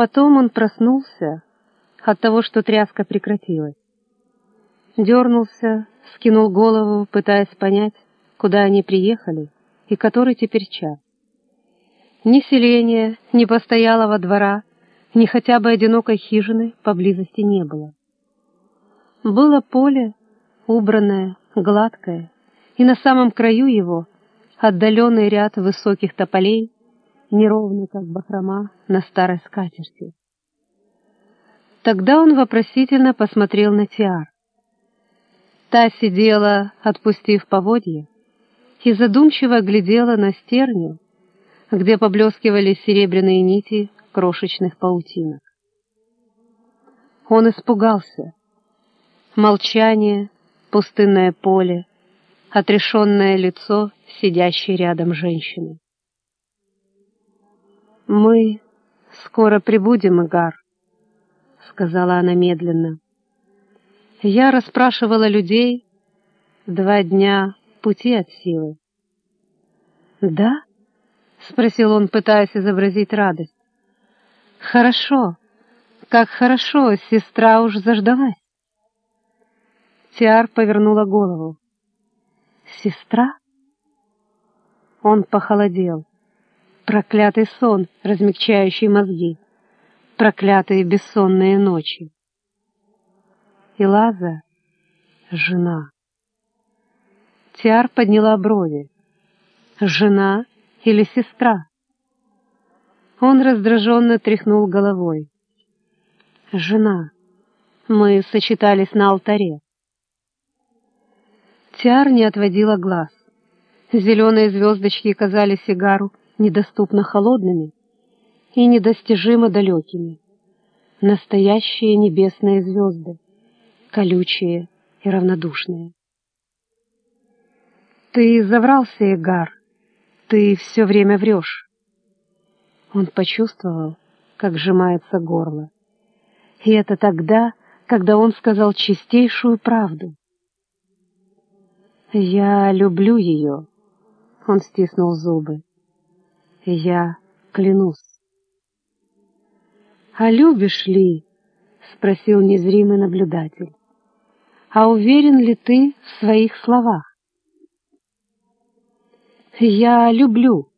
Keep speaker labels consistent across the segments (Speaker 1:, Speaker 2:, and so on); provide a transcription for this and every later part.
Speaker 1: потом он проснулся от того, что тряска прекратилась. Дернулся, скинул голову, пытаясь понять, куда они приехали и который теперь час. Ни селения, ни постоялого двора, ни хотя бы одинокой хижины поблизости не было. Было поле, убранное, гладкое, и на самом краю его отдаленный ряд высоких тополей, неровный, как бахрома на старой скатерти. Тогда он вопросительно посмотрел на Тиар. Та сидела, отпустив поводье, и задумчиво глядела на стерню, где поблескивали серебряные нити крошечных паутинок. Он испугался. Молчание, пустынное поле, отрешенное лицо сидящей рядом женщины. «Мы скоро прибудем, Игар», — сказала она медленно. «Я расспрашивала людей два дня пути от силы». «Да?» — спросил он, пытаясь изобразить радость. «Хорошо, как хорошо, сестра уж заждалась». Тиар повернула голову. «Сестра?» Он похолодел. Проклятый сон, размягчающий мозги. Проклятые бессонные ночи. И Лаза — жена. Тиар подняла брови. Жена или сестра? Он раздраженно тряхнул головой. Жена. Мы сочетались на алтаре. Тиар не отводила глаз. Зеленые звездочки казались Сигару недоступно холодными и недостижимо далекими. Настоящие небесные звезды, колючие и равнодушные. «Ты заврался, Игар, ты все время врешь». Он почувствовал, как сжимается горло. И это тогда, когда он сказал чистейшую правду. «Я люблю ее», — он стиснул зубы. «Я клянусь». «А любишь ли?» — спросил незримый наблюдатель. «А уверен ли ты в своих словах?» «Я люблю!»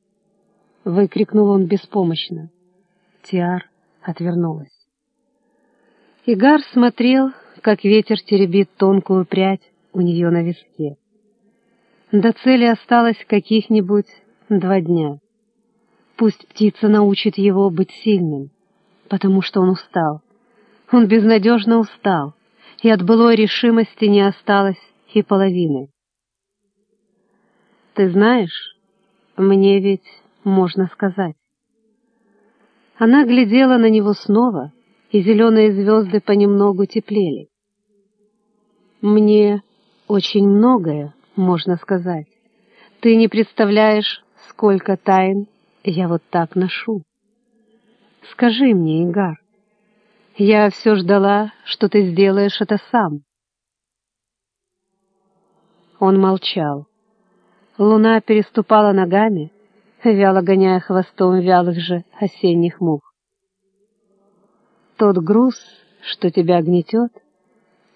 Speaker 1: — выкрикнул он беспомощно. Тиар отвернулась. Игар смотрел, как ветер теребит тонкую прядь у нее на виске. До цели осталось каких-нибудь два дня. Пусть птица научит его быть сильным, потому что он устал. Он безнадежно устал, и от былой решимости не осталось и половины. Ты знаешь, мне ведь можно сказать. Она глядела на него снова, и зеленые звезды понемногу теплели. Мне очень многое можно сказать. Ты не представляешь, сколько тайн я вот так ношу. Скажи мне, Игар, я все ждала, что ты сделаешь это сам. Он молчал. Луна переступала ногами, вяло гоняя хвостом вялых же осенних мух. Тот груз, что тебя гнетет,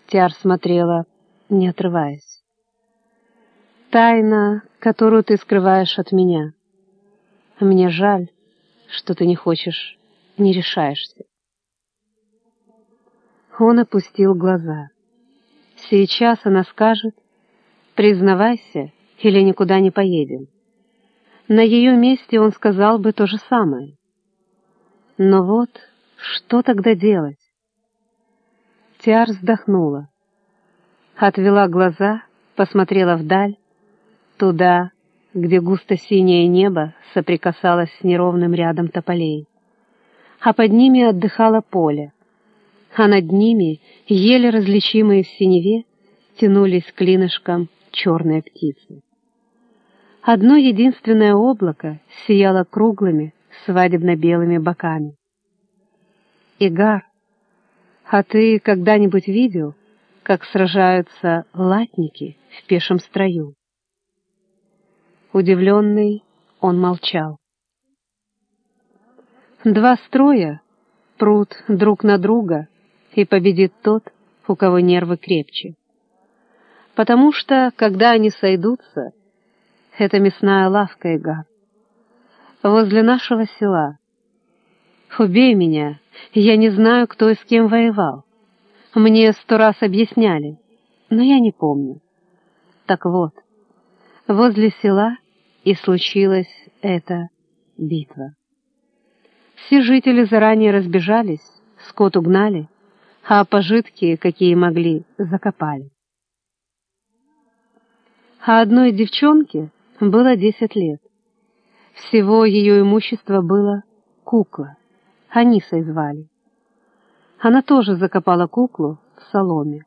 Speaker 1: Тиар смотрела, не отрываясь тайна, которую ты скрываешь от меня. Мне жаль, что ты не хочешь, не решаешься. Он опустил глаза. Сейчас она скажет, признавайся или никуда не поедем. На ее месте он сказал бы то же самое. Но вот что тогда делать? Тиар вздохнула, отвела глаза, посмотрела вдаль, туда, где густо-синее небо соприкасалось с неровным рядом тополей. А под ними отдыхало поле, а над ними, еле различимые в синеве, тянулись клинышком черные птицы. Одно единственное облако сияло круглыми, свадебно-белыми боками. «Игар, а ты когда-нибудь видел, как сражаются латники в пешем строю?» Удивленный, он молчал. Два строя прут друг на друга, и победит тот, у кого нервы крепче. Потому что, когда они сойдутся, это мясная лавка, Игар, возле нашего села. Убей меня, я не знаю, кто и с кем воевал. Мне сто раз объясняли, но я не помню. Так вот, возле села и случилась эта битва. Все жители заранее разбежались, скот угнали, а пожитки, какие могли, закопали. А одной девчонке было десять лет. Всего ее имущество было кукла, Анисой звали. Она тоже закопала куклу в соломе.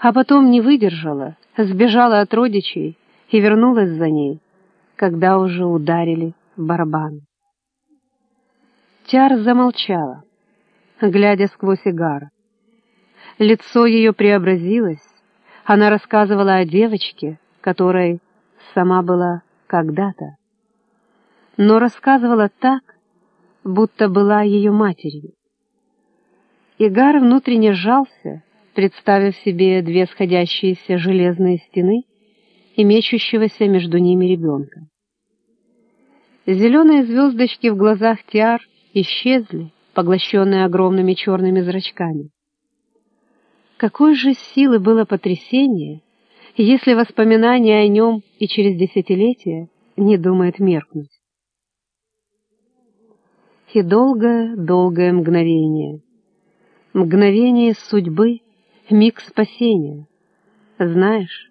Speaker 1: А потом не выдержала, сбежала от родичей и вернулась за ней, когда уже ударили барабан. Тяр замолчала, глядя сквозь игар. Лицо ее преобразилось, она рассказывала о девочке, которой сама была когда-то, но рассказывала так, будто была ее матерью. Игар внутренне сжался, представив себе две сходящиеся железные стены и мечущегося между ними ребенка. Зеленые звездочки в глазах Тиар исчезли, поглощенные огромными черными зрачками. Какой же силы было потрясение, если воспоминания о нем и через десятилетия не думает меркнуть. И долгое-долгое мгновение. Мгновение судьбы, миг спасения. Знаешь,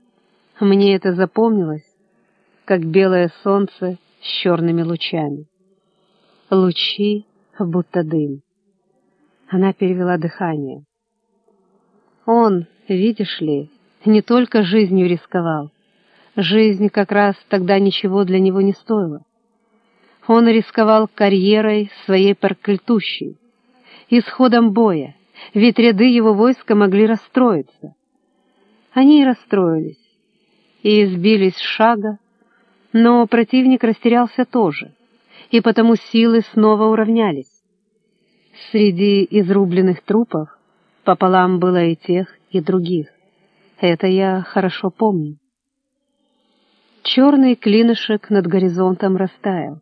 Speaker 1: мне это запомнилось, как белое солнце с черными лучами. Лучи, будто дым. Она перевела дыхание. Он, видишь ли, не только жизнью рисковал. Жизнь как раз тогда ничего для него не стоила. Он рисковал карьерой своей парклетущей, исходом боя, ведь ряды его войска могли расстроиться. Они и расстроились, и избились с шага, но противник растерялся тоже, и потому силы снова уравнялись. Среди изрубленных трупов пополам было и тех, и других. Это я хорошо помню. Черный клинышек над горизонтом растаял.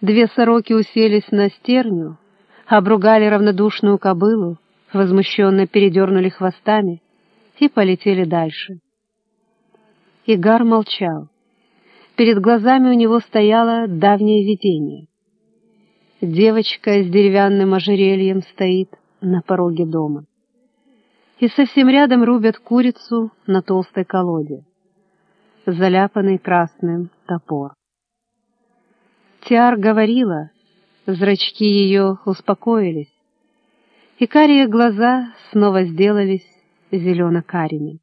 Speaker 1: Две сороки уселись на стерню, обругали равнодушную кобылу, возмущенно передернули хвостами и полетели дальше. Игар молчал. Перед глазами у него стояло давнее видение. Девочка с деревянным ожерельем стоит на пороге дома. И совсем рядом рубят курицу на толстой колоде, заляпанный красным топор. Тиар говорила, зрачки ее успокоились, и карие глаза снова сделались зелено-карими.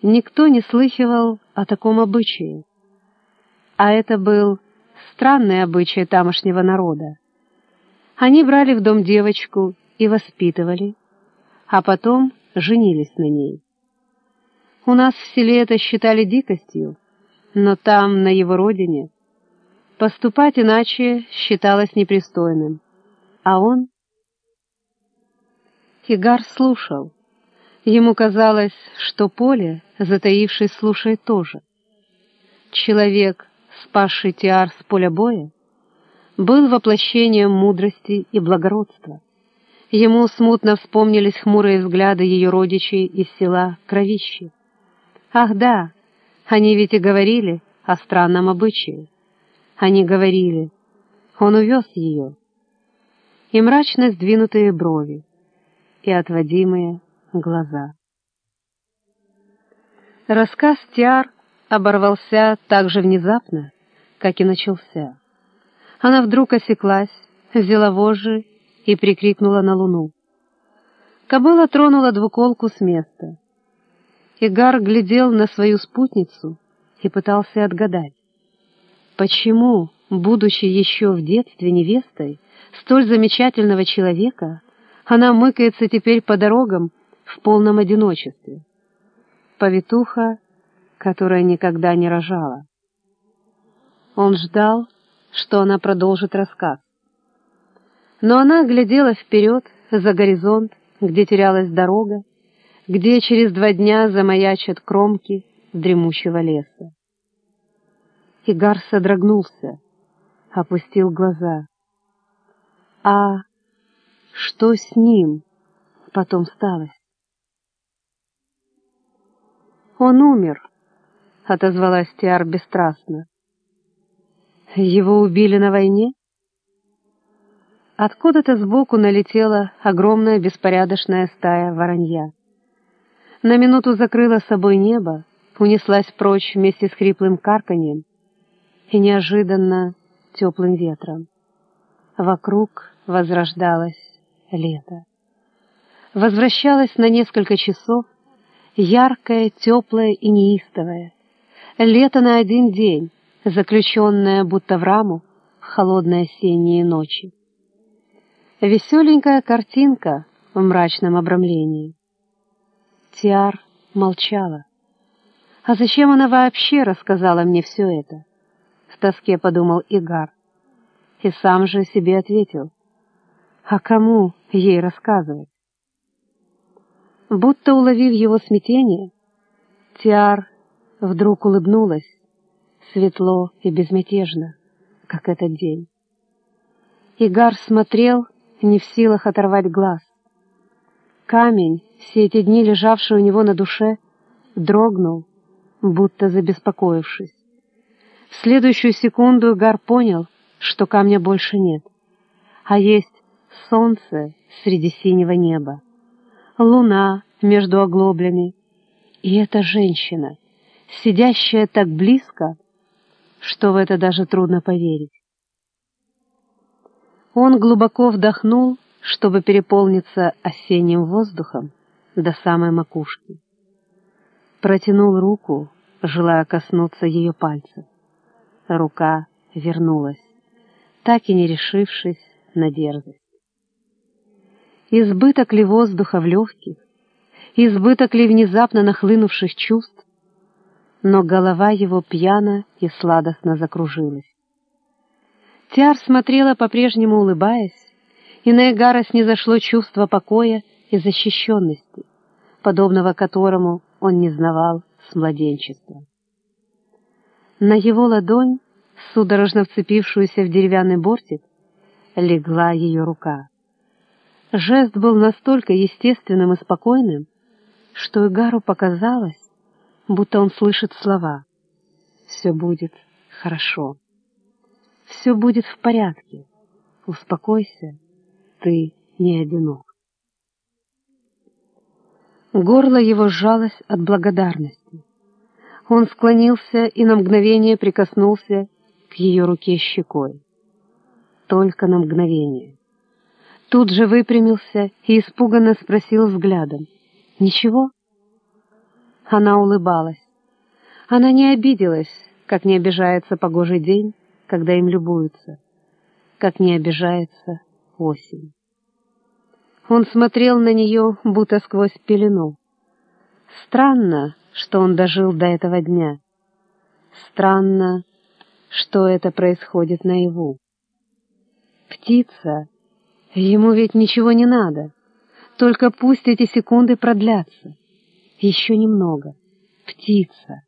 Speaker 1: Никто не слыхивал о таком обычае, а это был странный обычай тамошнего народа. Они брали в дом девочку и воспитывали, а потом женились на ней. У нас в селе это считали дикостью, но там, на его родине, поступать иначе считалось непристойным, а он... Игар слушал. Ему казалось, что поле, затаившись, слушает тоже. Человек, спасший Тиар с поля боя, был воплощением мудрости и благородства. Ему смутно вспомнились хмурые взгляды ее родичей из села Кровищи. Ах да, они ведь и говорили о странном обычае. Они говорили, он увез ее. И мрачно сдвинутые брови, и отводимые глаза. Рассказ Тиар оборвался так же внезапно, как и начался. Она вдруг осеклась, взяла вожжи и прикрикнула на луну. Кобыла тронула двуколку с места. Игар глядел на свою спутницу и пытался отгадать, почему, будучи еще в детстве невестой столь замечательного человека, она мыкается теперь по дорогам в полном одиночестве. Повитуха, которая никогда не рожала. Он ждал, что она продолжит рассказ. Но она глядела вперед, за горизонт, где терялась дорога, где через два дня замаячат кромки дремучего леса. Игар содрогнулся, опустил глаза. А что с ним потом сталось? Он умер, отозвалась Тиар бесстрастно. Его убили на войне? Откуда-то сбоку налетела огромная беспорядочная стая воронья. На минуту закрыла собой небо, унеслась прочь вместе с хриплым карканьем и неожиданно теплым ветром. Вокруг возрождалось лето. Возвращалось на несколько часов, яркое, теплое и неистовое. Лето на один день, заключенное будто в раму в холодные осенние ночи. Веселенькая картинка в мрачном обрамлении. Тиар молчала. А зачем она вообще рассказала мне все это? В тоске подумал Игар. И сам же себе ответил. А кому ей рассказывать? Будто уловив его смятение, Тиар вдруг улыбнулась, светло и безмятежно, как этот день. Игар смотрел, не в силах оторвать глаз. Камень, все эти дни лежавший у него на душе, дрогнул, будто забеспокоившись. В следующую секунду Игар понял, что камня больше нет, а есть солнце среди синего неба, луна между оглоблями, и эта женщина, сидящая так близко, что в это даже трудно поверить. Он глубоко вдохнул, чтобы переполниться осенним воздухом до самой макушки. Протянул руку, желая коснуться ее пальцев. Рука вернулась, так и не решившись на дерзость. Избыток ли воздуха в легких, избыток ли внезапно нахлынувших чувств, но голова его пьяно и сладостно закружилась. Тиар смотрела, по-прежнему улыбаясь, и на Эгара снизошло чувство покоя и защищенности, подобного которому он не знавал с младенчества. На его ладонь, судорожно вцепившуюся в деревянный бортик, легла ее рука. Жест был настолько естественным и спокойным, что Игару показалось, будто он слышит слова «Все будет хорошо» все будет в порядке. Успокойся, ты не одинок. Горло его сжалось от благодарности. Он склонился и на мгновение прикоснулся к ее руке щекой. Только на мгновение. Тут же выпрямился и испуганно спросил взглядом. «Ничего?» Она улыбалась. Она не обиделась, как не обижается погожий день, когда им любуются, как не обижается осень. Он смотрел на нее, будто сквозь пелену. Странно, что он дожил до этого дня. Странно, что это происходит наяву. Птица, ему ведь ничего не надо, только пусть эти секунды продлятся. Еще немного. Птица.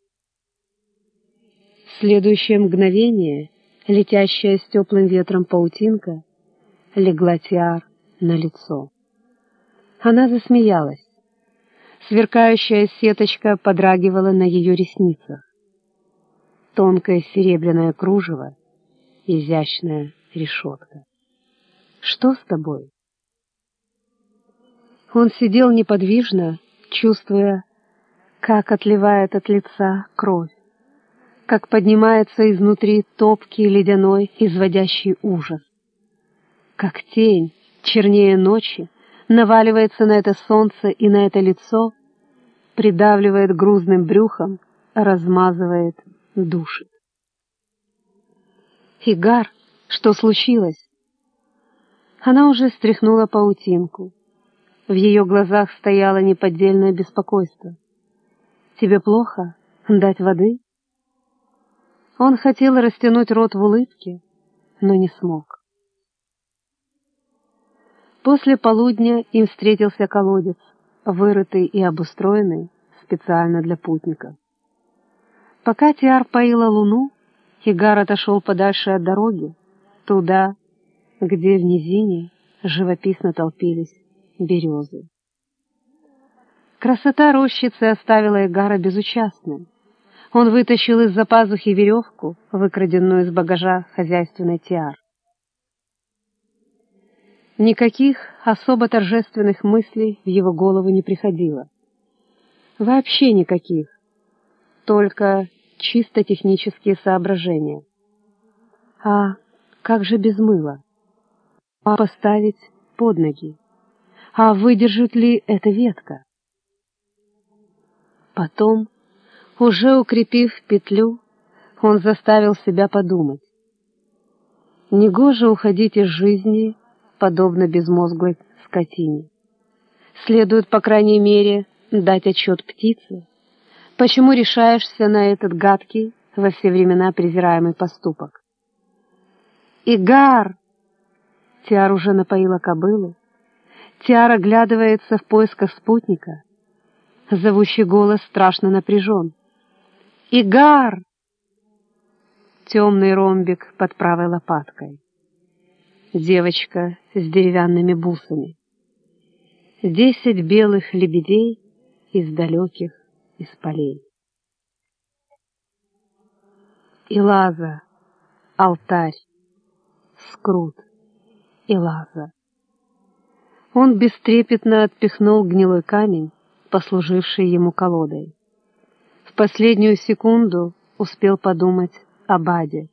Speaker 1: В следующее мгновение летящая с теплым ветром паутинка, легла Тиар на лицо. Она засмеялась. Сверкающая сеточка подрагивала на ее ресницах. Тонкое серебряное кружево, изящная решетка. «Что с тобой?» Он сидел неподвижно, чувствуя, как отливает от лица кровь как поднимается изнутри топкий ледяной, изводящий ужас. Как тень, чернее ночи, наваливается на это солнце и на это лицо, придавливает грузным брюхом, размазывает, душит. Игар, что случилось? Она уже стряхнула паутинку. В ее глазах стояло неподдельное беспокойство. «Тебе плохо? Дать воды?» Он хотел растянуть рот в улыбке, но не смог. После полудня им встретился колодец, вырытый и обустроенный специально для путников. Пока Тиар поила луну, Хигар отошел подальше от дороги, туда, где в низине живописно толпились березы. Красота рощицы оставила Игара безучастным. Он вытащил из-за пазухи веревку, выкраденную из багажа хозяйственной Тиар. Никаких особо торжественных мыслей в его голову не приходило. Вообще никаких. Только чисто технические соображения. А как же без мыла? А поставить под ноги? А выдержит ли эта ветка? Потом, уже укрепив петлю, он заставил себя подумать. Негоже уходить из жизни подобно безмозглой скотине. Следует, по крайней мере, дать отчет птице, почему решаешься на этот гадкий, во все времена презираемый поступок. «Игар!» Тиар уже напоила кобылу. Тиар оглядывается в поисках спутника. Зовущий голос страшно напряжен. «Игар!» Темный ромбик под правой лопаткой девочка с деревянными бусами. Десять белых лебедей из далеких из полей. Илаза, алтарь, скрут, Илаза. Он бестрепетно отпихнул гнилой камень, послуживший ему колодой. В последнюю секунду успел подумать об Аде.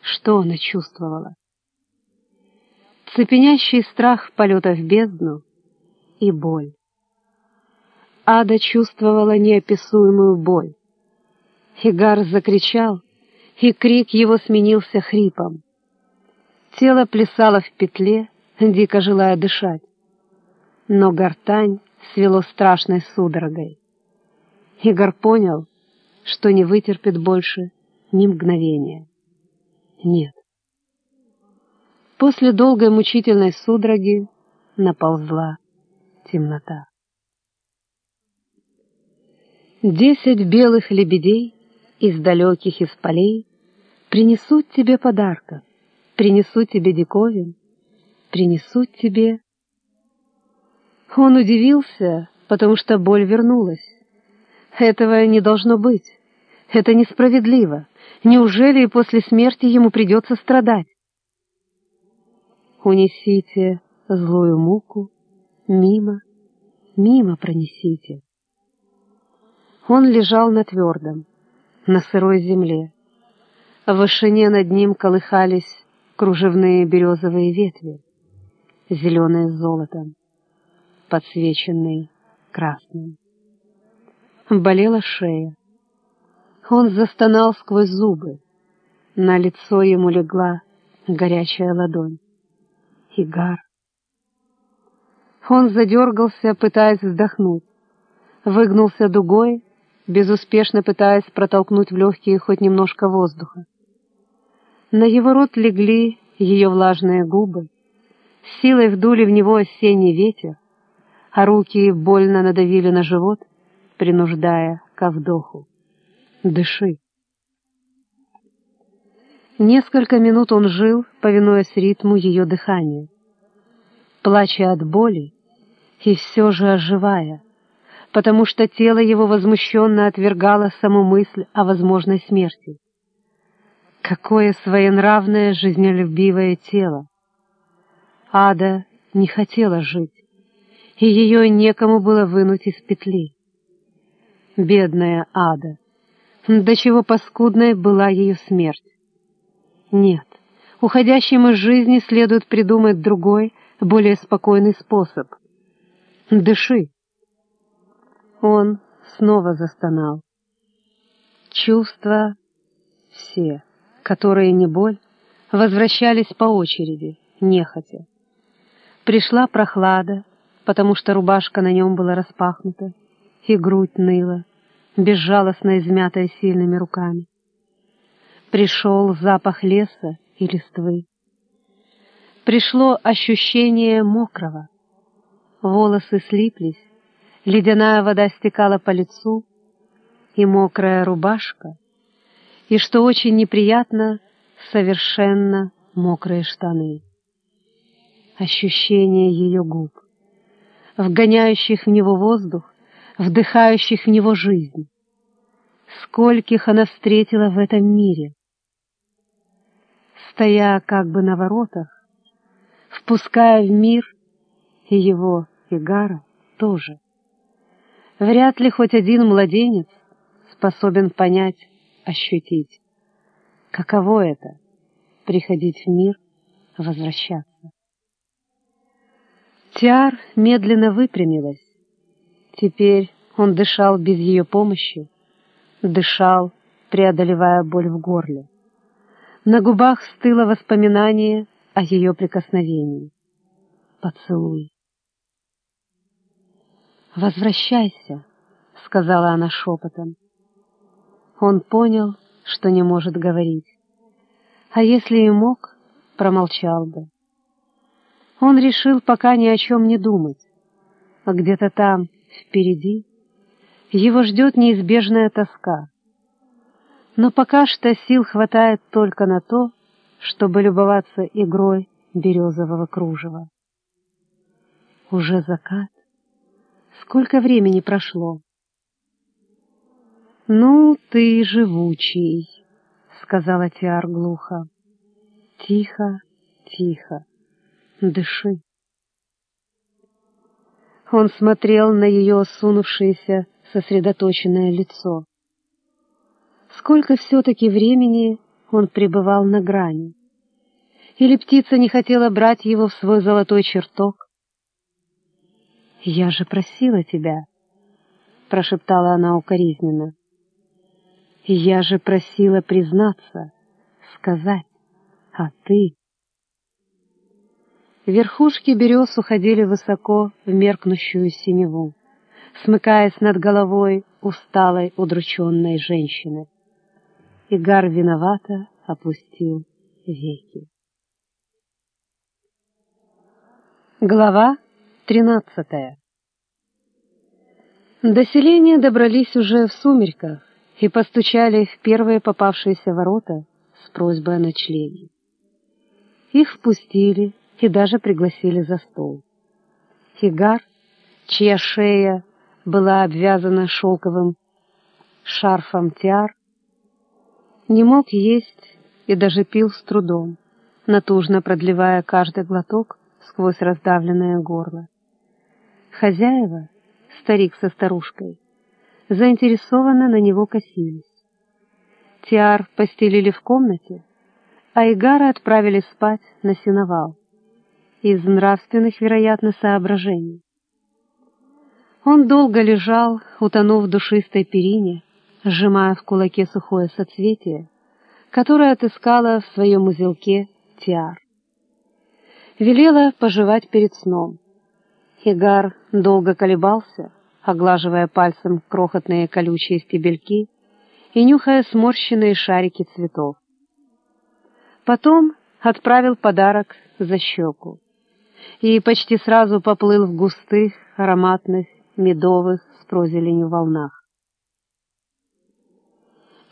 Speaker 1: Что она чувствовала? цепенящий страх полета в бездну и боль. Ада чувствовала неописуемую боль. Хигар закричал, и крик его сменился хрипом. Тело плясало в петле, дико желая дышать. Но гортань свело страшной судорогой. Игорь понял, что не вытерпит больше ни мгновения. Нет, После долгой мучительной судороги наползла темнота. Десять белых лебедей из далеких из полей принесут тебе подарка, принесут тебе диковин, принесут тебе... Он удивился, потому что боль вернулась. Этого не должно быть. Это несправедливо. Неужели и после смерти ему придется страдать? унесите злую муку, мимо, мимо пронесите. Он лежал на твердом, на сырой земле. В вышине над ним колыхались кружевные березовые ветви, зеленые с золотом, подсвеченные красным. Болела шея. Он застонал сквозь зубы. На лицо ему легла горячая ладонь. Игар. Он задергался, пытаясь вздохнуть. Выгнулся дугой, безуспешно пытаясь протолкнуть в легкие хоть немножко воздуха. На его рот легли ее влажные губы, силой вдули в него осенний ветер, а руки больно надавили на живот, принуждая ко вдоху. «Дыши!» Несколько минут он жил, повинуясь ритму ее дыхания, плача от боли и все же оживая, потому что тело его возмущенно отвергало саму мысль о возможной смерти. Какое своенравное, жизнелюбивое тело! Ада не хотела жить, и ее некому было вынуть из петли. Бедная Ада! До чего паскудной была ее смерть! Нет, уходящим из жизни следует придумать другой, более спокойный способ. Дыши. Он снова застонал. Чувства все, которые не боль, возвращались по очереди, нехотя. Пришла прохлада, потому что рубашка на нем была распахнута, и грудь ныла, безжалостно измятая сильными руками пришел запах леса и листвы. пришло ощущение мокрого. Волосы слиплись, ледяная вода стекала по лицу, и мокрая рубашка, и, что очень неприятно, совершенно мокрые штаны. Ощущение ее губ, вгоняющих в него воздух, вдыхающих в него жизнь. Скольких она встретила в этом мире. Стоя как бы на воротах, впуская в мир и его, Игара, тоже. Вряд ли хоть один младенец способен понять, ощутить, каково это — приходить в мир, возвращаться. Тиар медленно выпрямилась. Теперь он дышал без ее помощи, дышал, преодолевая боль в горле. На губах стыло воспоминание о ее прикосновении. Поцелуй. «Возвращайся», — сказала она шепотом. Он понял, что не может говорить. А если и мог, промолчал бы. Он решил пока ни о чем не думать. А где-то там, впереди, его ждет неизбежная тоска. Но пока что сил хватает только на то, чтобы любоваться игрой березового кружева. Уже закат. Сколько времени прошло? «Ну, ты живучий», — сказала Тиар глухо. «Тихо, тихо, дыши». Он смотрел на ее осунувшееся, сосредоточенное лицо. Сколько все-таки времени он пребывал на грани? Или птица не хотела брать его в свой золотой чертог? «Я же просила тебя», — прошептала она укоризненно. Я же просила признаться, сказать, а ты... Верхушки берез уходили высоко в меркнущую синеву, смыкаясь над головой усталой, удрученной женщины. Игар виновато опустил веки. Глава тринадцатая До селения добрались уже в сумерках, и постучали в первые попавшиеся ворота с просьбой о ночлеге. Их впустили и даже пригласили за стол. Хигар, чья шея была обвязана шелковым шарфом тиар, не мог есть и даже пил с трудом, натужно продлевая каждый глоток сквозь раздавленное горло. Хозяева, старик со старушкой, заинтересованно на него косились. Тиар постелили в комнате, а Игара отправили спать на сеновал. Из нравственных, вероятно, соображений. Он долго лежал, утонув в душистой перине, сжимая в кулаке сухое соцветие, которое отыскала в своем узелке Тиар. Велела пожевать перед сном. Игар долго колебался, оглаживая пальцем крохотные колючие стебельки и нюхая сморщенные шарики цветов. Потом отправил подарок за щеку и почти сразу поплыл в густых, ароматных, медовых с прозеленью волнах.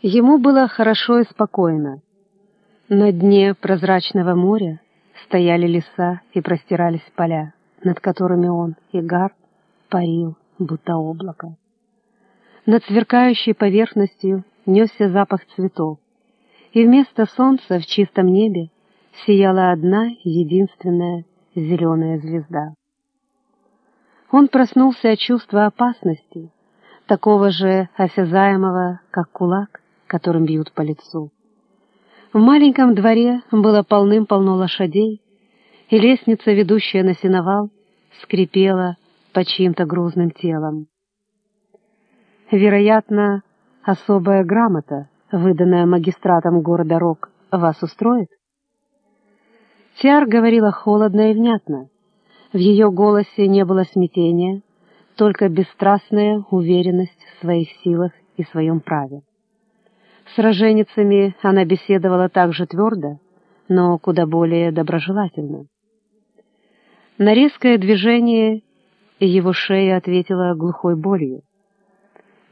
Speaker 1: Ему было хорошо и спокойно. На дне прозрачного моря стояли леса и простирались поля, над которыми он, Игар, парил будто облако. Над сверкающей поверхностью несся запах цветов, и вместо солнца в чистом небе сияла одна единственная зеленая звезда. Он проснулся от чувства опасности, такого же осязаемого, как кулак, которым бьют по лицу. В маленьком дворе было полным-полно лошадей, и лестница, ведущая на сеновал, скрипела под чьим-то грузным телом. Вероятно, особая грамота, выданная магистратом города Рок, вас устроит? Тиар говорила холодно и внятно. В ее голосе не было смятения, только бесстрастная уверенность в своих силах и своем праве. С роженицами она беседовала так же твердо, но куда более доброжелательно. На резкое движение его шея ответила глухой болью.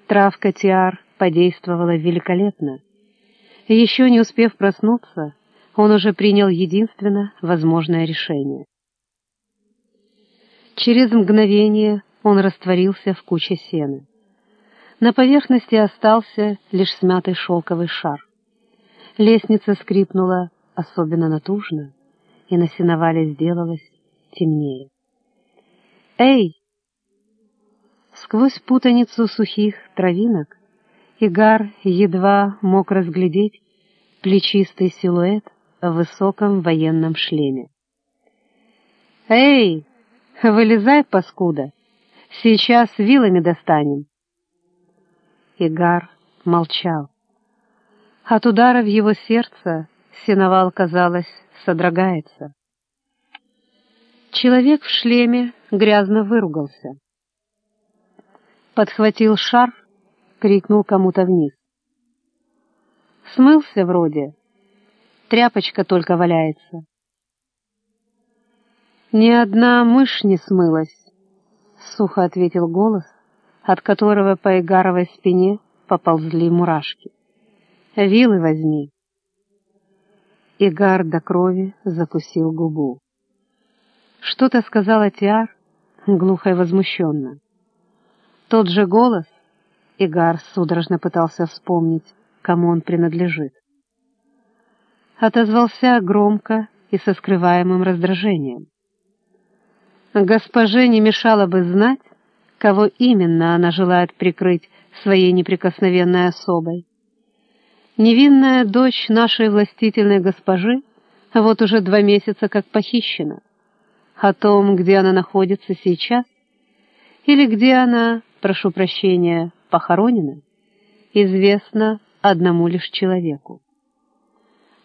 Speaker 1: Травка Тиар подействовала великолепно. Еще не успев проснуться, он уже принял единственно возможное решение. Через мгновение он растворился в куче сена. На поверхности остался лишь смятый шелковый шар. Лестница скрипнула особенно натужно, и на сеновале сделалось темнее. «Эй!» Сквозь путаницу сухих травинок Игар едва мог разглядеть плечистый силуэт в высоком военном шлеме. «Эй, вылезай, паскуда! Сейчас вилами достанем!» Игар молчал. От удара в его сердце сеновал, казалось, содрогается. Человек в шлеме грязно выругался. Подхватил шар, крикнул кому-то вниз. Смылся вроде. Тряпочка только валяется. Ни одна мышь не смылась, сухо ответил голос, от которого по Игаровой спине поползли мурашки. Вилы возьми. Игар до крови закусил губу. Что-то сказала Тиар, глухо и возмущенно. Тот же голос, Игар судорожно пытался вспомнить, кому он принадлежит. Отозвался громко и со скрываемым раздражением. Госпоже не мешало бы знать, кого именно она желает прикрыть своей неприкосновенной особой. Невинная дочь нашей властительной госпожи вот уже два месяца как похищена. О том, где она находится сейчас, или где она, прошу прощения, похоронена, известно одному лишь человеку.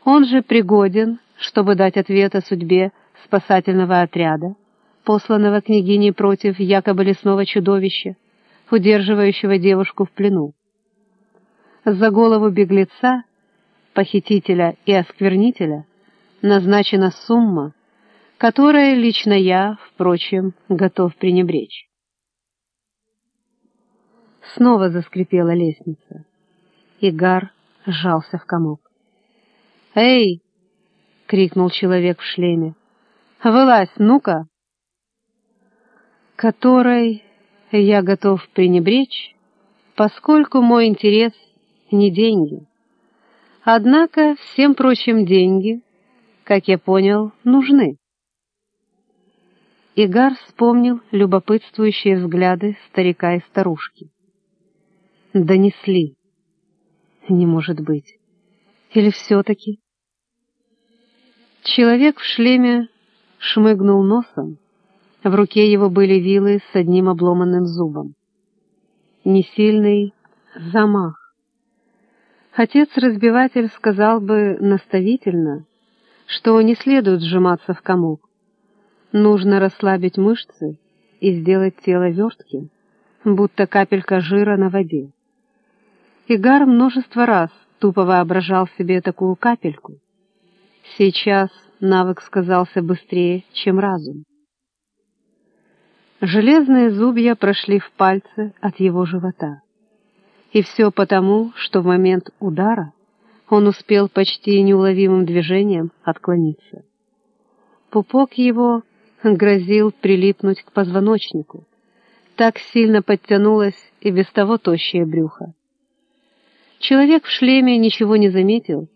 Speaker 1: Он же пригоден, чтобы дать ответ о судьбе спасательного отряда, посланного княгиней против якобы лесного чудовища, удерживающего девушку в плену за голову беглеца, похитителя и осквернителя, назначена сумма, которой лично я, впрочем, готов пренебречь. Снова заскрипела лестница. Игар сжался в комок. «Эй!» — крикнул человек в шлеме. «Вылазь, ну-ка!» «Которой я готов пренебречь, поскольку мой интерес — не деньги. Однако всем прочим деньги, как я понял, нужны. Игар вспомнил любопытствующие взгляды старика и старушки. Донесли. Не может быть. Или все-таки? Человек в шлеме шмыгнул носом. В руке его были вилы с одним обломанным зубом. Несильный замах. Отец-разбиватель сказал бы наставительно, что не следует сжиматься в комок. Нужно расслабить мышцы и сделать тело вертким, будто капелька жира на воде. Игар множество раз тупо воображал себе такую капельку. Сейчас навык сказался быстрее, чем разум. Железные зубья прошли в пальцы от его живота. И все потому, что в момент удара он успел почти неуловимым движением отклониться. Пупок его грозил прилипнуть к позвоночнику. Так сильно подтянулось и без того тощее брюхо. Человек в шлеме ничего не заметил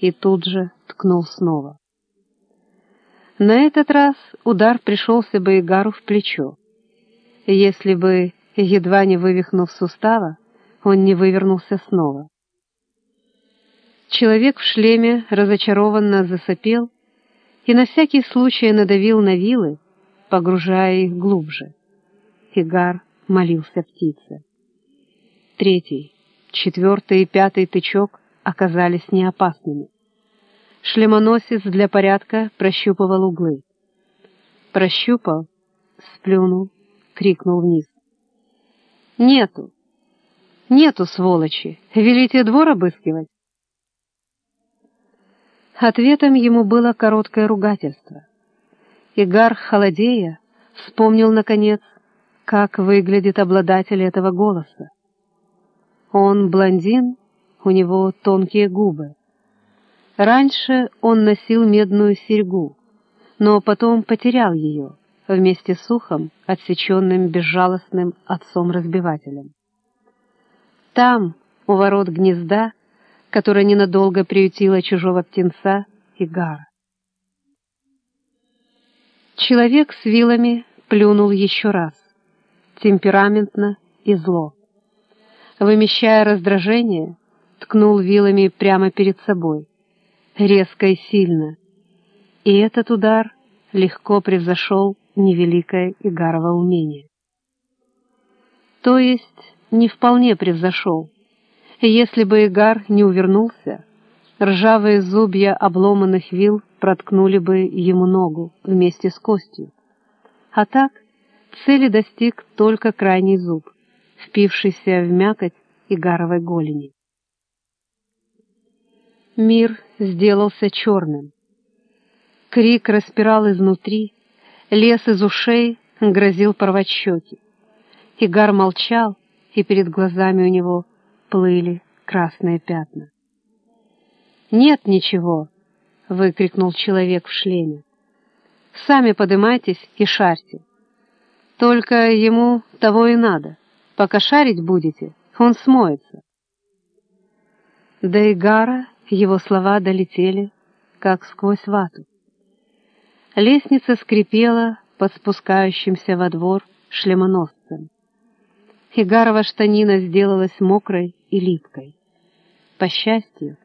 Speaker 1: и тут же ткнул снова. На этот раз удар пришелся бы Игару в плечо. Если бы, едва не вывихнув сустава, он не вывернулся снова. Человек в шлеме разочарованно засопел и на всякий случай надавил на вилы, погружая их глубже. Игар молился птице. Третий, четвертый и пятый тычок оказались неопасными. Шлемоносец для порядка прощупывал углы. Прощупал, сплюнул, крикнул вниз. «Нету! Нету, сволочи. Велите двор обыскивать. Ответом ему было короткое ругательство. Игар, холодея, вспомнил, наконец, как выглядит обладатель этого голоса. Он блондин, у него тонкие губы. Раньше он носил медную серьгу, но потом потерял ее вместе с ухом, отсеченным безжалостным отцом-разбивателем. Там, у ворот гнезда, которое ненадолго приютило чужого птенца, Игара. Человек с вилами плюнул еще раз, темпераментно и зло. Вымещая раздражение, ткнул вилами прямо перед собой, резко и сильно. И этот удар легко превзошел невеликое Игарово умение. То есть не вполне превзошел. Если бы Игар не увернулся, ржавые зубья обломанных вил проткнули бы ему ногу вместе с костью. А так цели достиг только крайний зуб, впившийся в мякоть Игаровой голени. Мир сделался черным. Крик распирал изнутри, лес из ушей грозил порвать щеки. Игар молчал, и перед глазами у него плыли красные пятна. «Нет ничего!» — выкрикнул человек в шлеме. «Сами подымайтесь и шарьте. Только ему того и надо. Пока шарить будете, он смоется». До Игара его слова долетели, как сквозь вату. Лестница скрипела под спускающимся во двор шлемоносцем. Игарова штанина сделалась мокрой и липкой. По счастью,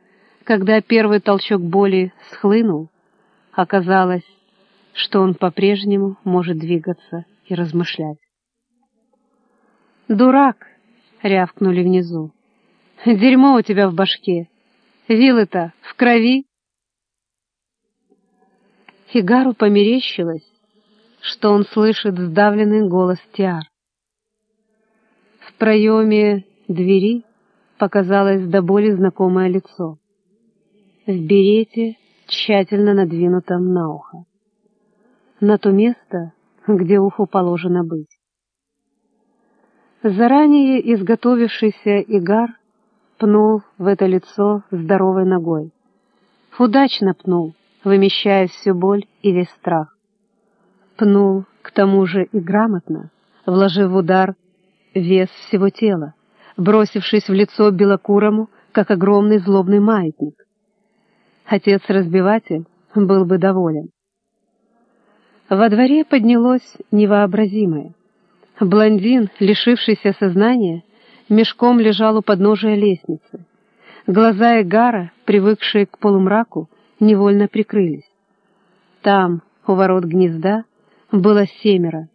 Speaker 1: когда первый толчок боли схлынул, оказалось, что он по-прежнему может двигаться и размышлять. «Дурак!» — рявкнули внизу. «Дерьмо у тебя в башке! Вилы-то в крови!» Фигару померещилось, что он слышит сдавленный голос Тиар. В проеме двери показалось до боли знакомое лицо в берете, тщательно надвинутом на ухо. На то место, где уху положено быть. Заранее изготовившийся Игар пнул в это лицо здоровой ногой. Удачно пнул, вымещая всю боль и весь страх. Пнул, к тому же и грамотно, вложив в удар вес всего тела, бросившись в лицо белокурому, как огромный злобный маятник. Отец-разбиватель был бы доволен. Во дворе поднялось невообразимое. Блондин, лишившийся сознания, мешком лежал у подножия лестницы. Глаза Эгара, привыкшие к полумраку, невольно прикрылись. Там, у ворот гнезда, было семеро.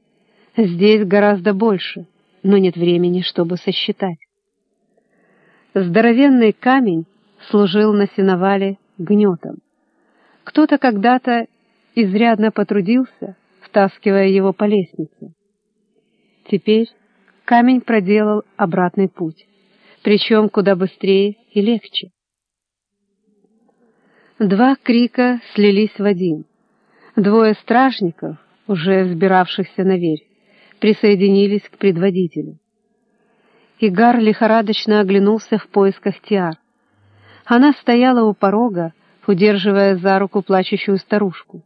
Speaker 1: Здесь гораздо больше, но нет времени, чтобы сосчитать. Здоровенный камень служил на сеновале гнетом. Кто-то когда-то изрядно потрудился, втаскивая его по лестнице. Теперь камень проделал обратный путь, причем куда быстрее и легче. Два крика слились в один. Двое стражников, уже взбиравшихся наверх, присоединились к предводителю. Игар лихорадочно оглянулся в поисках Тиар. Она стояла у порога, удерживая за руку плачущую старушку.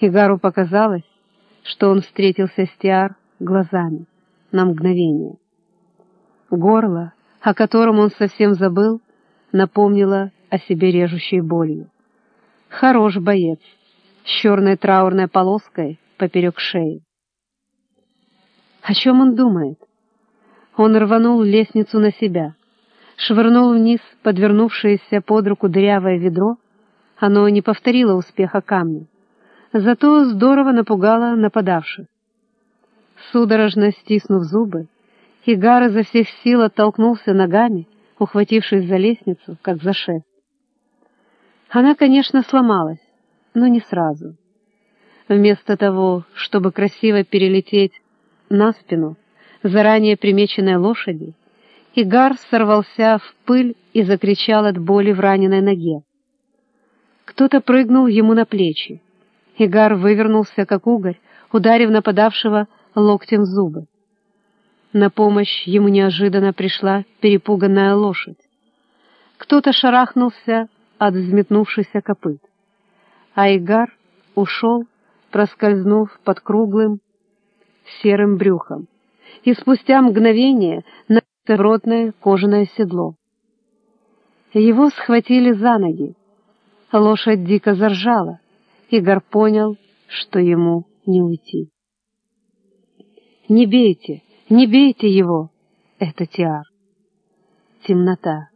Speaker 1: Игару показалось, что он встретился с Тиар глазами на мгновение. Горло, о котором он совсем забыл, напомнило о себе режущей болью. Хорош боец, с черной траурной полоской поперек шеи. О чем он думает? Он рванул лестницу на себя — швырнул вниз подвернувшееся под руку дырявое ведро, оно не повторило успеха камня, зато здорово напугало нападавших. Судорожно стиснув зубы, Игар изо всех сил оттолкнулся ногами, ухватившись за лестницу, как за шест. Она, конечно, сломалась, но не сразу. Вместо того, чтобы красиво перелететь на спину заранее примеченной лошади, Игар сорвался в пыль и закричал от боли в раненой ноге. Кто-то прыгнул ему на плечи. Игар вывернулся, как угорь, ударив нападавшего локтем в зубы. На помощь ему неожиданно пришла перепуганная лошадь. Кто-то шарахнулся от взметнувшихся копыт. А Игар ушел, проскользнув под круглым серым брюхом, и спустя мгновение на ротное кожаное седло. Его схватили за ноги. Лошадь дико заржала. Игорь понял, что ему не уйти. «Не бейте, не бейте его!» — это Тиар. Темнота.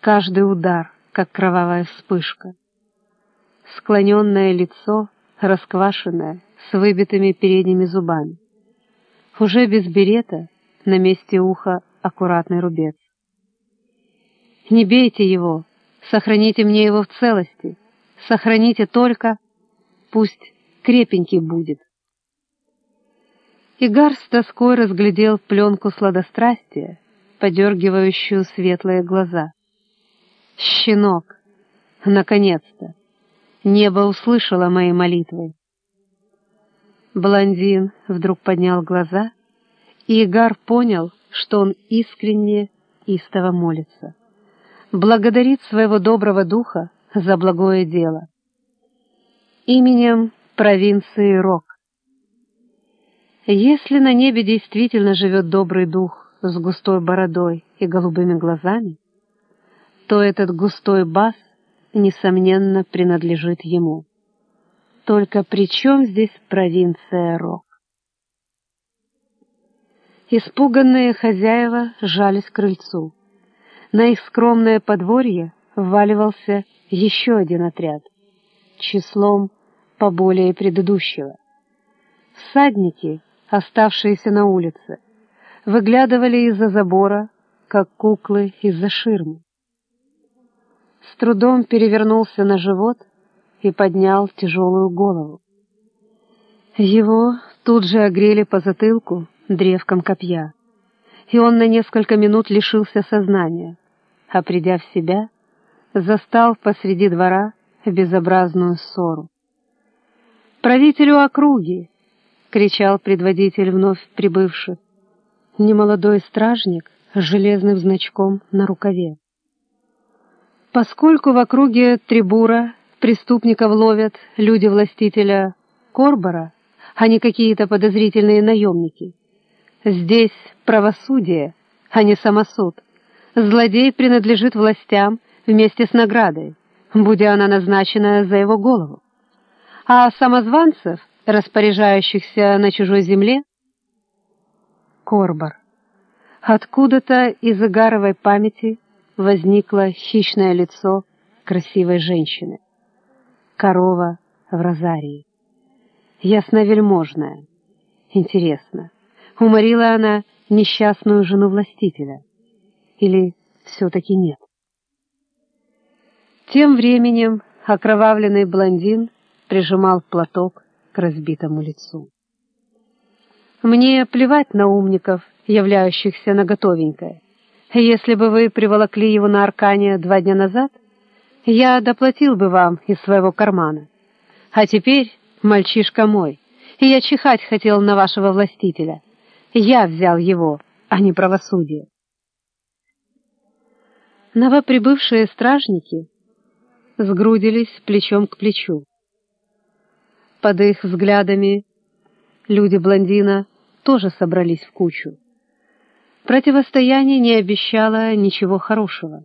Speaker 1: Каждый удар, как кровавая вспышка. Склоненное лицо, расквашенное, с выбитыми передними зубами. Уже без берета, на месте уха аккуратный рубец. «Не бейте его! Сохраните мне его в целости! Сохраните только, пусть крепенький будет!» Игар с тоской разглядел пленку сладострастия, подергивающую светлые глаза. «Щенок! Наконец-то! Небо услышало мои молитвы!» Блондин вдруг поднял глаза, и Игар понял, что он искренне истово молится. Благодарит своего доброго духа за благое дело. Именем провинции Рок. Если на небе действительно живет добрый дух с густой бородой и голубыми глазами, то этот густой бас, несомненно, принадлежит ему. Только при чем здесь провинция Рок? Испуганные хозяева жались к крыльцу. На их скромное подворье вваливался еще один отряд, числом поболее предыдущего. Всадники оставшиеся на улице, выглядывали из-за забора, как куклы из-за ширмы. С трудом перевернулся на живот и поднял тяжелую голову. Его тут же огрели по затылку древком копья, и он на несколько минут лишился сознания, а придя в себя, застал посреди двора безобразную ссору. Правителю округи, кричал предводитель вновь прибывших. Немолодой стражник с железным значком на рукаве. Поскольку в округе Трибура преступников ловят люди властителя Корбора, а не какие-то подозрительные наемники, здесь правосудие, а не самосуд. Злодей принадлежит властям вместе с наградой, будь она назначена за его голову. А самозванцев распоряжающихся на чужой земле? Корбор. Откуда-то из игаровой памяти возникло хищное лицо красивой женщины. Корова в розарии. Ясновельможная. Интересно, уморила она несчастную жену властителя? Или все-таки нет? Тем временем окровавленный блондин прижимал платок к разбитому лицу. Мне плевать на умников, являющихся на готовенькое. Если бы вы приволокли его на Аркане два дня назад, я доплатил бы вам из своего кармана. А теперь мальчишка мой, я чихать хотел на вашего властителя. Я взял его, а не правосудие. Новоприбывшие стражники сгрудились плечом к плечу. Под их взглядами люди блондина тоже собрались в кучу. Противостояние не обещало ничего хорошего.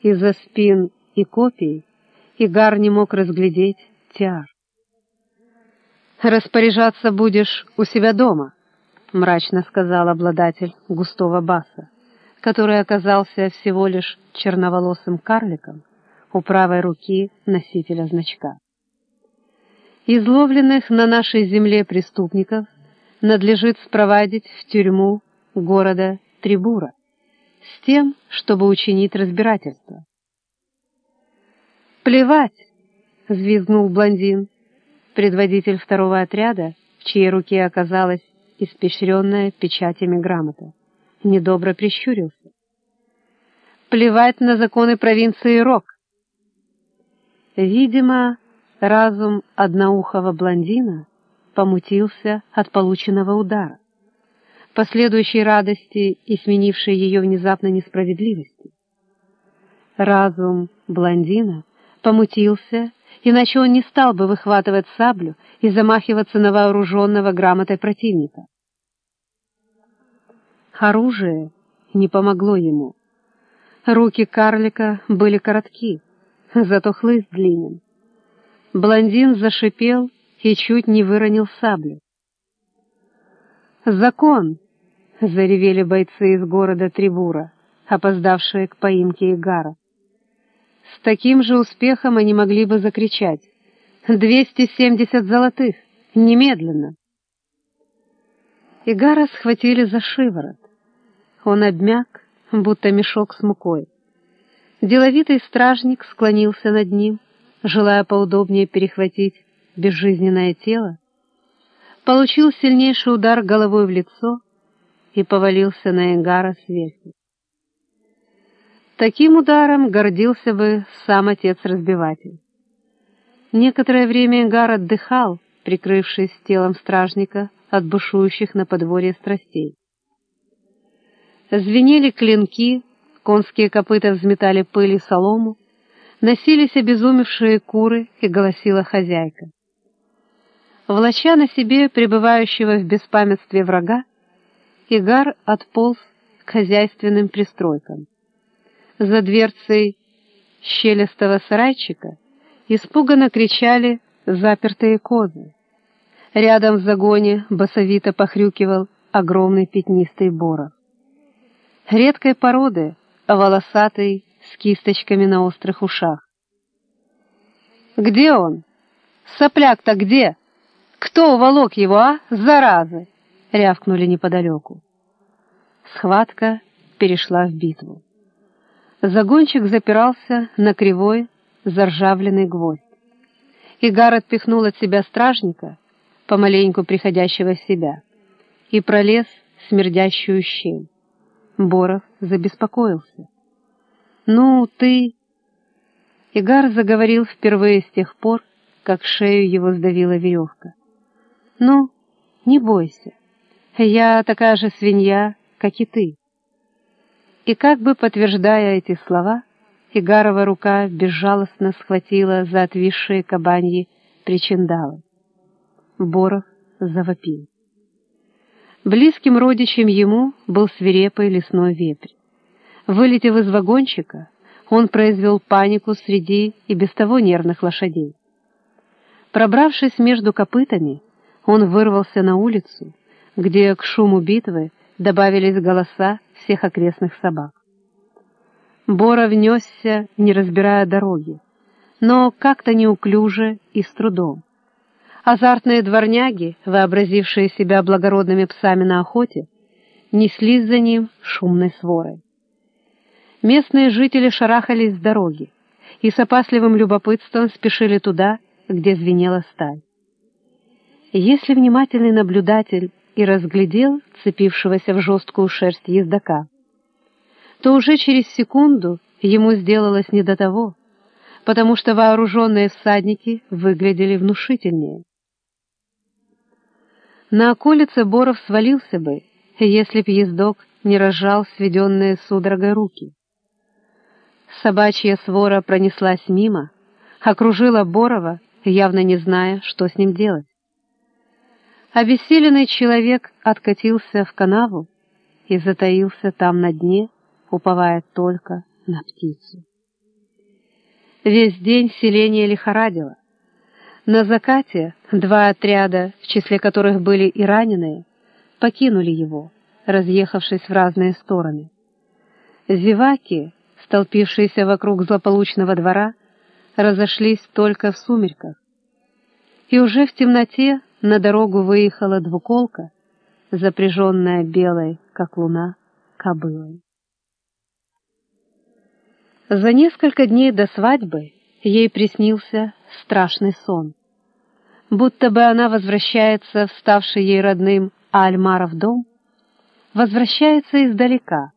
Speaker 1: Из-за спин и копий Игар не мог разглядеть Тиар. «Распоряжаться будешь у себя дома», — мрачно сказал обладатель густого баса, который оказался всего лишь черноволосым карликом у правой руки носителя значка изловленных на нашей земле преступников надлежит спровадить в тюрьму города Трибура с тем, чтобы учинить разбирательство. «Плевать!» — взвизгнул блондин, предводитель второго отряда, в чьей руке оказалась испещренная печатями грамота. Недобро прищурился. «Плевать на законы провинции Рок!» Видимо, разум одноухого блондина помутился от полученного удара, последующей радости и сменившей ее внезапно несправедливости. Разум блондина помутился, иначе он не стал бы выхватывать саблю и замахиваться на вооруженного грамотой противника. Оружие не помогло ему. Руки карлика были коротки, зато хлыст длинен. Блондин зашипел и чуть не выронил саблю. «Закон!» — заревели бойцы из города Трибура, опоздавшие к поимке Игара. С таким же успехом они могли бы закричать «Двести семьдесят золотых! Немедленно!» Игара схватили за шиворот. Он обмяк, будто мешок с мукой. Деловитый стражник склонился над ним, желая поудобнее перехватить безжизненное тело, получил сильнейший удар головой в лицо и повалился на Энгара сверху. Таким ударом гордился бы сам отец-разбиватель. Некоторое время Энгар отдыхал, прикрывшись телом стражника от бушующих на подворье страстей. Звенели клинки, конские копыта взметали пыль и солому, носились обезумевшие куры и голосила хозяйка. Влача на себе пребывающего в беспамятстве врага, Игар отполз к хозяйственным пристройкам. За дверцей щелестого сарайчика испуганно кричали запертые козы. Рядом в загоне басовито похрюкивал огромный пятнистый боров. Редкой породы, волосатый, с кисточками на острых ушах. «Где он? Сопляк-то где? Кто уволок его, а, заразы?» — рявкнули неподалеку. Схватка перешла в битву. Загончик запирался на кривой, заржавленный гвоздь. Игар отпихнул от себя стражника, помаленьку приходящего в себя, и пролез в смердящую щель. Боров забеспокоился. «Ну, ты...» Игар заговорил впервые с тех пор, как шею его сдавила веревка. «Ну, не бойся, я такая же свинья, как и ты». И как бы подтверждая эти слова, Игарова рука безжалостно схватила за отвисшие кабаньи причиндалы. Боров завопил. Близким родичем ему был свирепый лесной вепрь. Вылетев из вагончика, он произвел панику среди и без того нервных лошадей. Пробравшись между копытами, он вырвался на улицу, где к шуму битвы добавились голоса всех окрестных собак. Бора внесся, не разбирая дороги, но как-то неуклюже и с трудом. Азартные дворняги, вообразившие себя благородными псами на охоте, неслись за ним шумной сворой. Местные жители шарахались с дороги и с опасливым любопытством спешили туда, где звенела сталь. Если внимательный наблюдатель и разглядел цепившегося в жесткую шерсть ездока, то уже через секунду ему сделалось не до того, потому что вооруженные всадники выглядели внушительнее. На околице Боров свалился бы, если б ездок не разжал сведенные судорогой руки. Собачья свора пронеслась мимо, окружила Борова, явно не зная, что с ним делать. Обессиленный человек откатился в канаву и затаился там на дне, уповая только на птицу. Весь день селение лихорадило. На закате два отряда, в числе которых были и раненые, покинули его, разъехавшись в разные стороны. Зеваки, столпившиеся вокруг злополучного двора, разошлись только в сумерках. И уже в темноте на дорогу выехала двуколка, запряженная белой, как луна, кобылой. За несколько дней до свадьбы ей приснился страшный сон. Будто бы она возвращается в ставший ей родным Альмаров дом, возвращается издалека,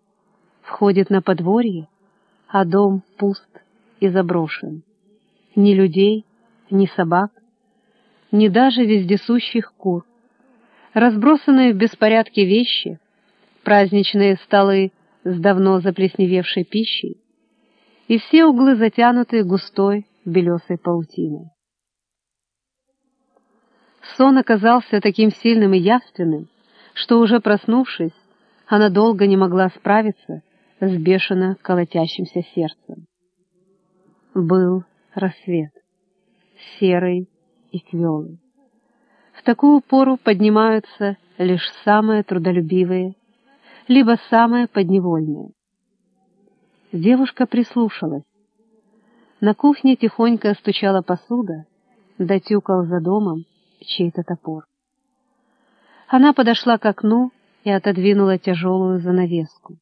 Speaker 1: входит на подворье, а дом пуст и заброшен. Ни людей, ни собак, ни даже вездесущих кур. Разбросанные в беспорядке вещи, праздничные столы с давно заплесневевшей пищей, и все углы затянуты густой белесой паутиной. Сон оказался таким сильным и явственным, что уже проснувшись, она долго не могла справиться с бешено колотящимся сердцем. Был рассвет, серый и квелый. В такую пору поднимаются лишь самые трудолюбивые, либо самые подневольные. Девушка прислушалась. На кухне тихонько стучала посуда, дотюкал за домом чей-то топор. Она подошла к окну и отодвинула тяжелую занавеску.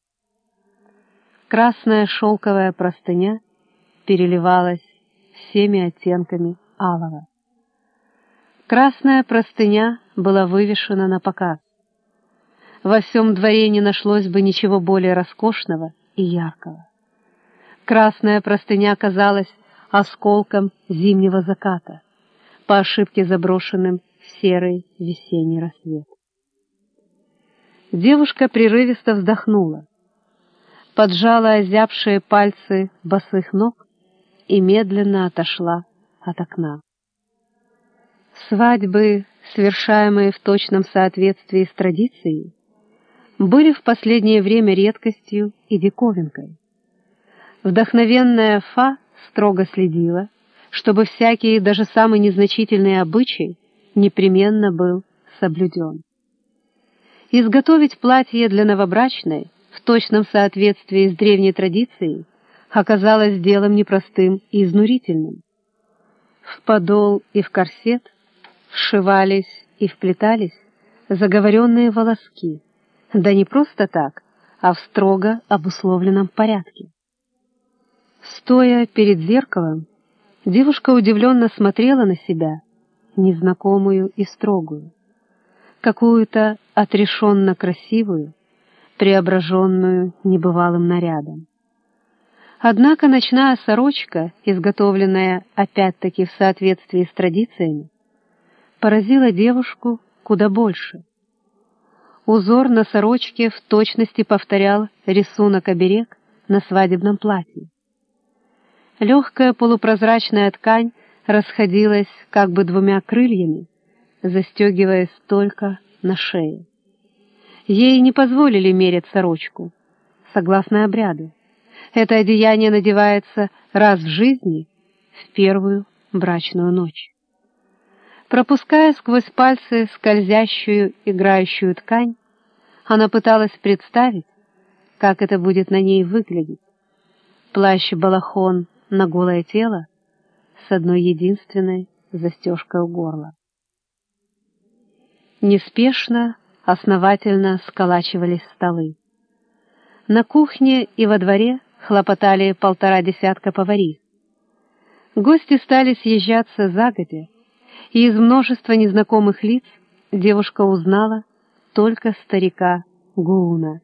Speaker 1: Красная шелковая простыня переливалась всеми оттенками алого. Красная простыня была вывешена на показ. Во всем дворе не нашлось бы ничего более роскошного и яркого. Красная простыня казалась осколком зимнего заката, по ошибке заброшенным в серый весенний рассвет. Девушка прерывисто вздохнула, поджала озябшие пальцы босых ног и медленно отошла от окна. Свадьбы, совершаемые в точном соответствии с традицией, были в последнее время редкостью и диковинкой. Вдохновенная Фа строго следила, чтобы всякий, даже самый незначительный обычай непременно был соблюден. Изготовить платье для новобрачной в точном соответствии с древней традицией оказалось делом непростым и изнурительным. В подол и в корсет вшивались и вплетались заговоренные волоски, да не просто так, а в строго обусловленном порядке. Стоя перед зеркалом, девушка удивленно смотрела на себя, незнакомую и строгую, какую-то отрешенно красивую, преображенную небывалым нарядом. Однако ночная сорочка, изготовленная опять-таки в соответствии с традициями, поразила девушку куда больше. Узор на сорочке в точности повторял рисунок оберег на свадебном платье. Легкая полупрозрачная ткань расходилась как бы двумя крыльями, застегиваясь только на шее. Ей не позволили мерить сорочку, согласно обряду. Это одеяние надевается раз в жизни, в первую брачную ночь. Пропуская сквозь пальцы скользящую, играющую ткань, она пыталась представить, как это будет на ней выглядеть. Плащ-балахон на голое тело с одной единственной застежкой у горла. Неспешно, основательно сколачивались столы. На кухне и во дворе хлопотали полтора десятка поварих. Гости стали съезжаться загодя, и из множества незнакомых лиц девушка узнала только старика Гуна,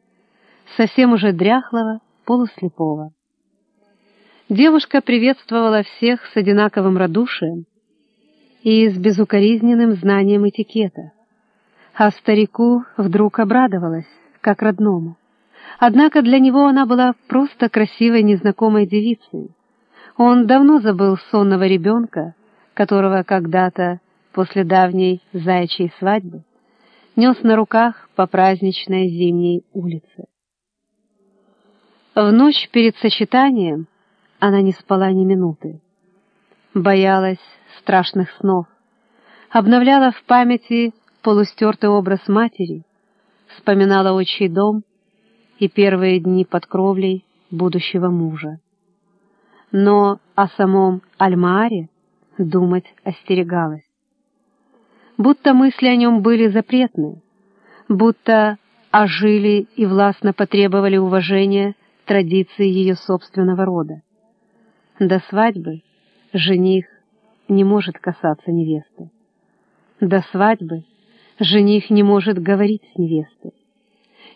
Speaker 1: совсем уже дряхлого, полуслепого. Девушка приветствовала всех с одинаковым радушием и с безукоризненным знанием этикета, а старику вдруг обрадовалась, как родному. Однако для него она была просто красивой незнакомой девицей. Он давно забыл сонного ребенка, которого когда-то, после давней заячьей свадьбы, нес на руках по праздничной зимней улице. В ночь перед сочетанием она не спала ни минуты. Боялась страшных снов, обновляла в памяти полустертый образ матери, вспоминала отчий дом и первые дни под кровлей будущего мужа. Но о самом Альмааре думать остерегалась. Будто мысли о нем были запретны, будто ожили и властно потребовали уважения традиции ее собственного рода. До свадьбы жених не может касаться невесты. До свадьбы жених не может говорить с невестой.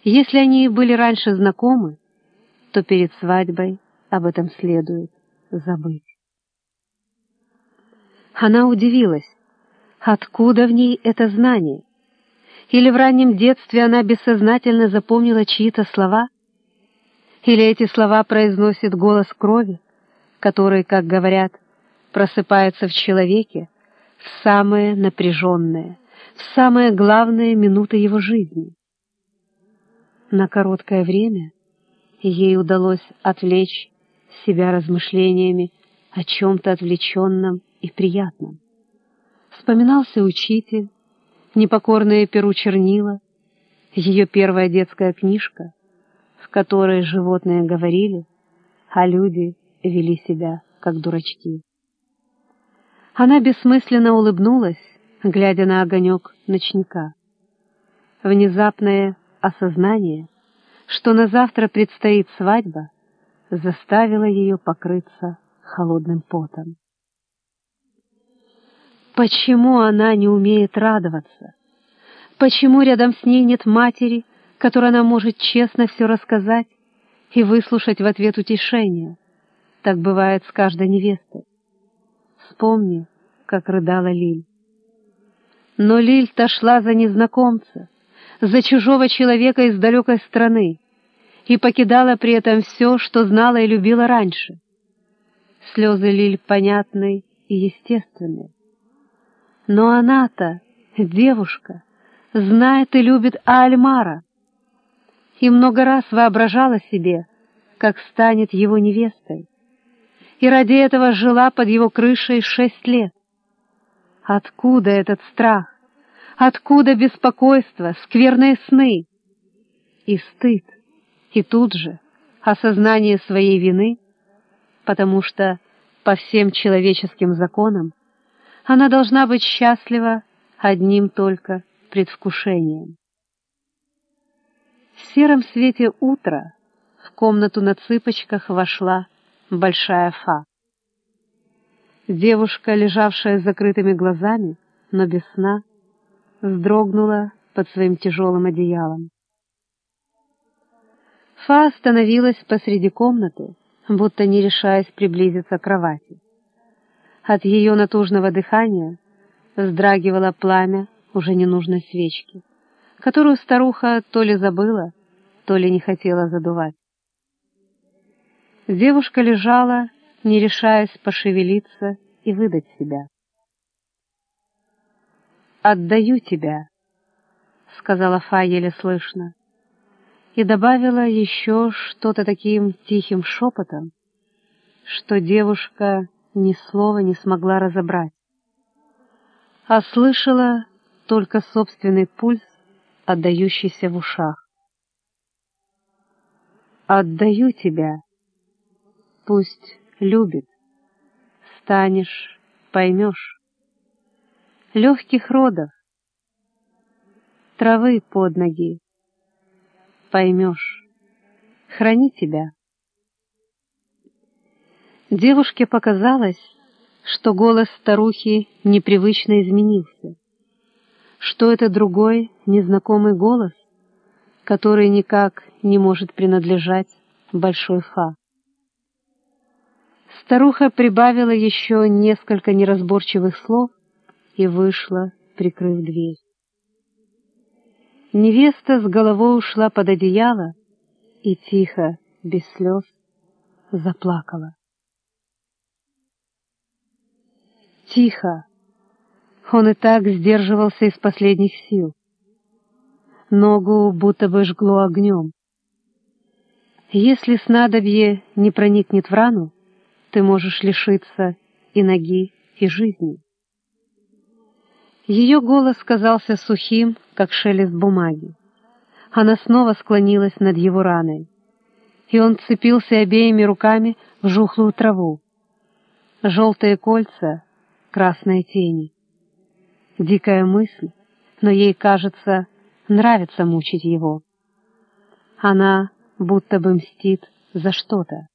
Speaker 1: Если они были раньше знакомы, то перед свадьбой об этом следует забыть. Она удивилась, откуда в ней это знание. Или в раннем детстве она бессознательно запомнила чьи-то слова? Или эти слова произносит голос крови, который, как говорят, просыпается в человеке в самые напряженные, в самые главные минуты его жизни? На короткое время ей удалось отвлечь себя размышлениями о чем-то отвлеченном и приятном. Вспоминался учитель, непокорные перу чернила, ее первая детская книжка, в которой животные говорили, а люди вели себя как дурачки. Она бессмысленно улыбнулась, глядя на огонек ночника. Внезапное осознание, что на завтра предстоит свадьба, заставило ее покрыться холодным потом. Почему она не умеет радоваться? Почему рядом с ней нет матери, которой она может честно все рассказать и выслушать в ответ утешение? Так бывает с каждой невестой. Вспомни, как рыдала Лиль. Но Лиль-то шла за незнакомца, за чужого человека из далекой страны и покидала при этом все, что знала и любила раньше. Слезы Лиль понятны и естественны. Но она-то, девушка, знает и любит Альмара, и много раз воображала себе, как станет его невестой, и ради этого жила под его крышей шесть лет. Откуда этот страх? Откуда беспокойство, скверные сны? И стыд, и тут же осознание своей вины, потому что по всем человеческим законам она должна быть счастлива одним только предвкушением. В сером свете утра в комнату на цыпочках вошла большая фа. Девушка, лежавшая с закрытыми глазами, но без сна, вздрогнула под своим тяжелым одеялом. Фа остановилась посреди комнаты, будто не решаясь приблизиться к кровати. От ее натужного дыхания вздрагивало пламя уже ненужной свечки, которую старуха то ли забыла, то ли не хотела задувать. Девушка лежала, не решаясь пошевелиться и выдать себя. «Отдаю тебя», — сказала Фа еле слышно, и добавила еще что-то таким тихим шепотом, что девушка ни слова не смогла разобрать, а слышала только собственный пульс, отдающийся в ушах. «Отдаю тебя, пусть любит, станешь, поймешь. Легких родов, травы под ноги, поймешь, храни тебя». Девушке показалось, что голос старухи непривычно изменился, что это другой, незнакомый голос, который никак не может принадлежать Большой Фа. Старуха прибавила еще несколько неразборчивых слов и вышла, прикрыв дверь. Невеста с головой ушла под одеяло и тихо, без слез, заплакала. Тихо. Он и так сдерживался из последних сил. Ногу будто бы жгло огнем. Если снадобье не проникнет в рану, ты можешь лишиться и ноги, и жизни. Ее голос казался сухим, как шелест бумаги. Она снова склонилась над его раной, и он цепился обеими руками в жухлую траву. Желтые кольца красные тени. Дикая мысль, но ей, кажется, нравится мучить его. Она будто бы мстит за что-то.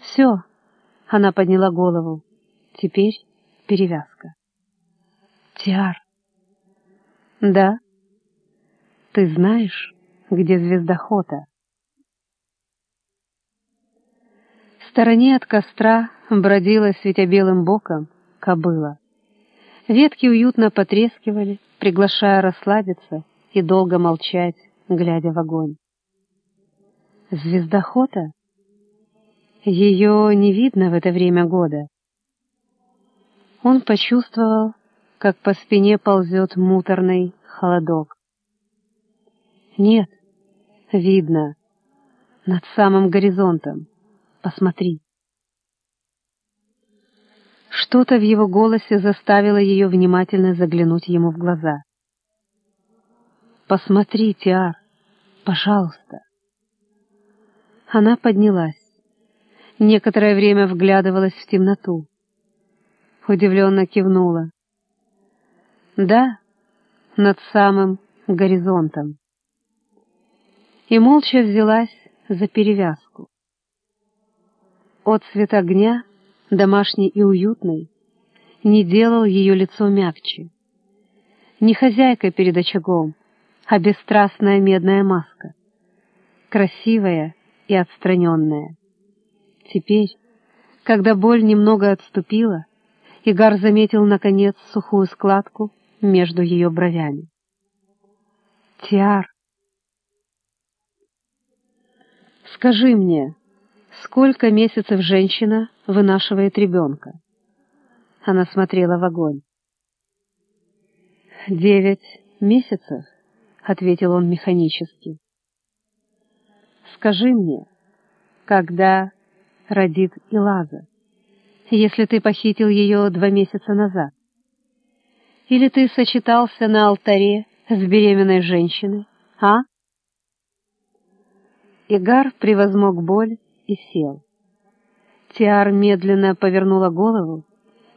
Speaker 1: «Все», — она подняла голову, — «теперь перевязка». «Тиар». «Да». «Ты знаешь, где звездохота?» В стороне от костра бродила, светя белым боком, кобыла. Ветки уютно потрескивали, приглашая расслабиться и долго молчать, глядя в огонь. Звездохота? Ее не видно в это время года. Он почувствовал, как по спине ползет муторный холодок. Нет, видно, над самым горизонтом. Посмотри. Что-то в его голосе заставило ее внимательно заглянуть ему в глаза. «Посмотри, Тиар, пожалуйста». Она поднялась. Некоторое время вглядывалась в темноту. Удивленно кивнула. «Да, над самым горизонтом». И молча взялась за перевязку. От цвет огня домашний и уютный, не делал ее лицо мягче. Не хозяйка перед очагом, а бесстрастная медная маска, красивая и отстраненная. Теперь, когда боль немного отступила, Игар заметил, наконец, сухую складку между ее бровями. «Тиар, скажи мне, сколько месяцев женщина вынашивает ребенка. Она смотрела в огонь. «Девять месяцев», — ответил он механически. «Скажи мне, когда родит Илаза, если ты похитил ее два месяца назад? Или ты сочетался на алтаре с беременной женщиной, а?» Игар превозмог боль и сел. Тиар медленно повернула голову,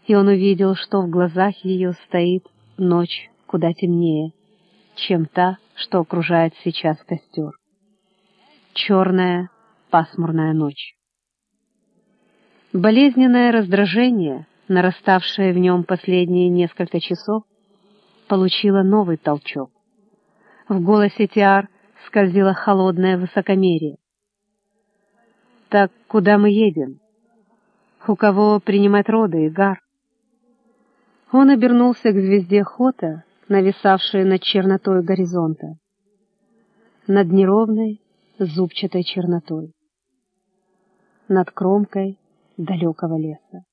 Speaker 1: и он увидел, что в глазах ее стоит ночь куда темнее, чем та, что окружает сейчас костер. Черная, пасмурная ночь. Болезненное раздражение, нараставшее в нем последние несколько часов, получило новый толчок. В голосе Тиар скользило холодное высокомерие. «Так куда мы едем?» у кого принимать роды, Игар. Он обернулся к звезде Хота, нависавшей над чернотой горизонта, над неровной зубчатой чернотой, над кромкой далекого леса.